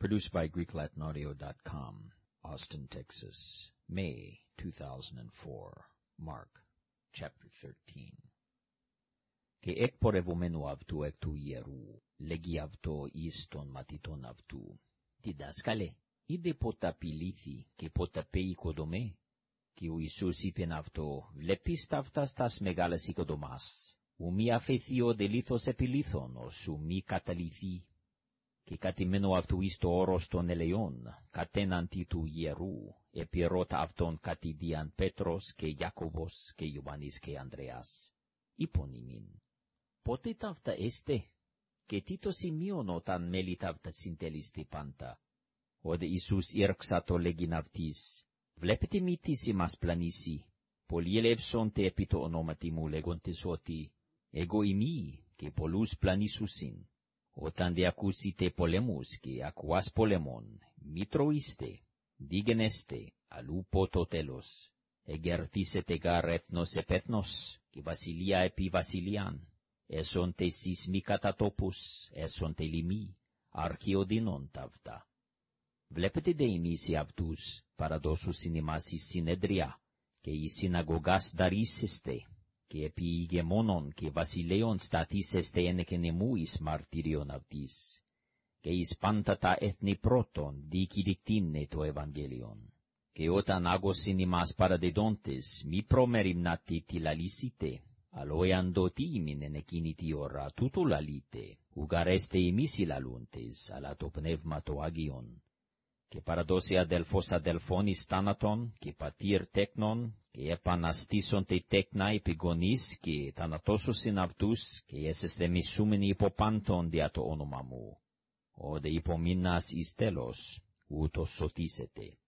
Produced by GreekLatinAudio.com, Austin, Texas, May 2004. Mark, chapter 13. Και εκπορευομένου αυτού εκ του ιερού, λέγει αυτό εις των μαθητών αυτού. Διδάσκαλε, είδε πότα πηλήθη και πότα πέ οικοδομέ. Και ο Ιησούς είπεν αυτό, βλέπεις ταύτας τας μεγάλες οικοδομάς. Ου μη αφαιθεί ο δελήθος επιλήθων, ως ου μη καταληθεί και κατημένου αυτού εις το όρος των ελαιών, κατέναντι του ιερού, επιρώτα αυτόν κατηδίαν Πέτρος και Ιάκωβος και Ιωάννης και Ανδρέας. Είπον ημίν, πότε ταύτα έστε, και τι το σημείον όταν μέλη ταύτα συντελείστη πάντα. Όδε Ιησούς ήρξα το λέγειν αυτής, βλέπετε μη τι ημάς πλανήσει, πολλοί ελεύσονται επί το ονόματι μου λέγοντες ότι, εγώ ημί και πολλούς πλανήσουσιν όταν δε ακούσετε πολεμούς και ακουάς πολεμών, μη τροήστε, δίγενεστε, αλλού πω το τέλος. Εγερθήσετε γαρ έθνος επ' έθνος, και βασιλεία επί βασιλιάν. Έσονται μη κατά τόπους, έσονται λοιμοί, αρχιοδίνων ταύτα. Βλέπετε δε εμείς οι αυτούς, παραδόσους ημάς η συνέδρια, και η συναγωγάς δαρίσεστε, και επί ηγεμόνων και βασιλέων στατήσεστε ένεκεν εμού εις μαρτύριον αυτής, και εις πάντα τα έθνη πρώτον δικηρυκτίνε το Ευαγγέλιον. Και όταν άγωσιν ημάς παραδεδόντες, μη προμεριμνάτε τι λαλήσετε, αλλο εάν δότι ημιν εν εκείνη τη ώρα τούτο λαλείτε, ουγαρέστε ημείς οι λαλούντες, αλλά το πνεύμα το Άγιον. Και παραδώσει αδελφός αδελφόν εις θάνατον, και πατήρ τέκνον, και επαναστήσονται τέκνα επιγονείς και θανατώσουσιν αυτούς και έσεστε μισούμενοι υποπάντων δια το όνομα μου. Όδε υπομείνας εις τέλος, ούτως σωτήσετε.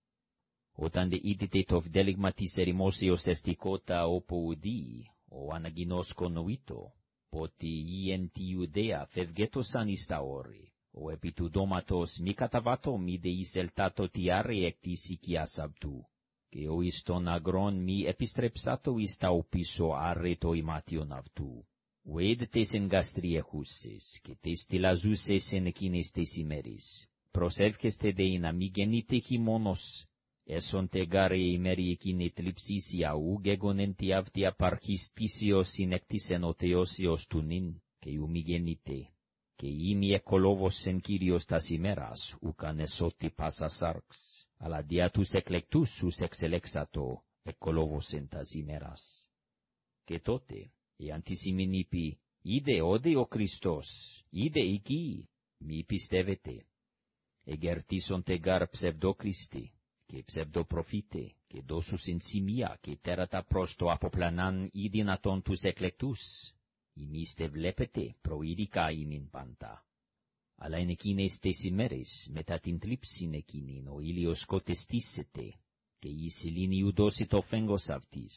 Όταν δε είδετε το βδέλιγμα της ερημόσιος εστικότα όπου ουδεί, ο αναγινός κονοήτο, πότι ή εν τη Ιουδαία φευγέτωσαν εις τα όρη, ο επί του δώματος μη καταβάτω μη δε εις ελτάτο τιάρε εκ της οικιάς αυτού, και ο εις τον αγρόν μη επιστρεψάτο εις τα οπίσω άρετο ημάτιον αυτού. Ουέδ τες εγκαστριεχούσες, και τες τυλαζούσες εν εκείνες τες ημέρες. Προσεύχεστε δε να μη γεννείτε χειμώνος, τε γάρε ημέρη εκείνη τλιψίσια ου γεγονεν τι αυτή απαρχιστήσιος συνεκτήσεν ο Θεός Υιός του νυν, και ου μη γεννείτε. Και ημι εκολόβος εν Κύριος τας ημέρας, ου κανεσότι πάσα σάρξ αλλά δια τους εκλεκτούς σου εξελέξατο, εκολόβωσεν τας ημέρας. Και τότε, η αντισημήν είπε, είδε όδε ο Χριστός, είδε εκεί, μη πιστεύετε. Εγερτήσονται γαρ ψευδόκριστοι, και ψευδοπροφήτε, και δώσουσιν σημεία, και τέρατα προς το αποπλανάν ή δυνατόν τους εκλεκτούς. Ημίστε βλέπετε προείρικα ημιν πάντα αλλά εν εκείνες τες ημέρες, μετά την θλίψην εκείνην, ο ήλιος σκοτεστήσεται, και η σελήνη ουδώσει το φέγγος αυτής,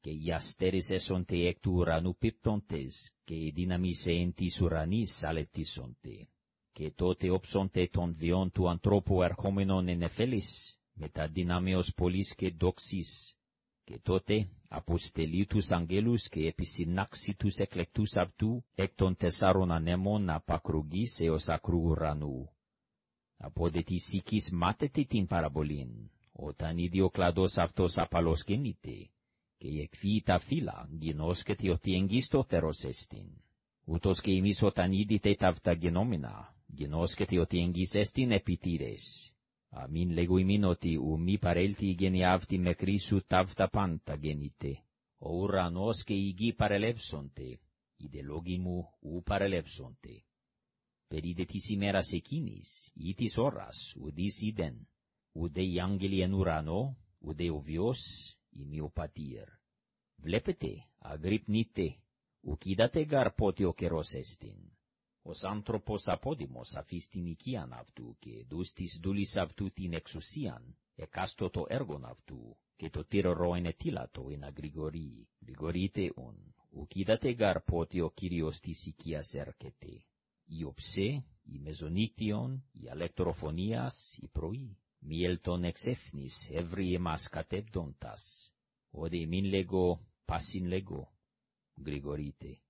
και οι αστέρες έσονται εκ του ουρανού πίπτοντες, και οι δύναμις εν της ουρανής αλευτήσονται. Και τότε όψονται των βιών του ανθρώπου ερχόμενον εν εφέλης, μετά δυνάμεως πολλής και δόξης, και τότε αποστελεί τους αγγέλους και επισυνάξει τους εκλεκτούς αυτού εκ των τεσσάρων ανέμων απακρουγής έως ακρού ουρανού. Από δε της οικής μάθετε την παραβολήν, όταν ήδη ο κλαδός αυτός απαλώς γεννείται, και εκφύει τα φύλλα, γινώσκεται ότι εγγίστοτερος εστιν. Ούτως και εμείς όταν είδητε ταύτα γενόμενα, γινώσκεται ότι εγγύς εστιν επιτήρες, Αμήν λέγω ημίν ότι ου μη παρέλθει η γένεια αυτή με κρίσου ταύτα πάντα γεννήτε. Ο ουρανός και η γη παρελεύσονται, οι δε λόγοι μου ου παρελεύσονται. Περί δε της ημέρας εκείνης, ή της ώρας, ουδείς είδεν, ουδέ οι άγγελοι εν ουρανό, ουδέ ο βιος, η μειοπατήρ. Βλέπετε, αγρυπνείτε, ουκ είδατε γαρ πότε ο καιρός εστιν ως άνθρωπος απόδημος αφής την οικίαν αυτού και δούς της δούλης αυτού την εξουσίαν, εκάστο το έργον αυτού, και το τύρωρο είναι τίλατο εν γρηγορεί, γρηγορείτε ον, ουκ είδατε γαρ πότε ο Κύριος της οικίας έρχεται. Η οψέ, η μεζονύκτιον, η αλεκτροφωνίας, η πρωί, μη ελτον εξέφνης εύρη εμάς κατέπτοντας, όδε μην λέγω, πάσιν λέγω, γρηγορείτε.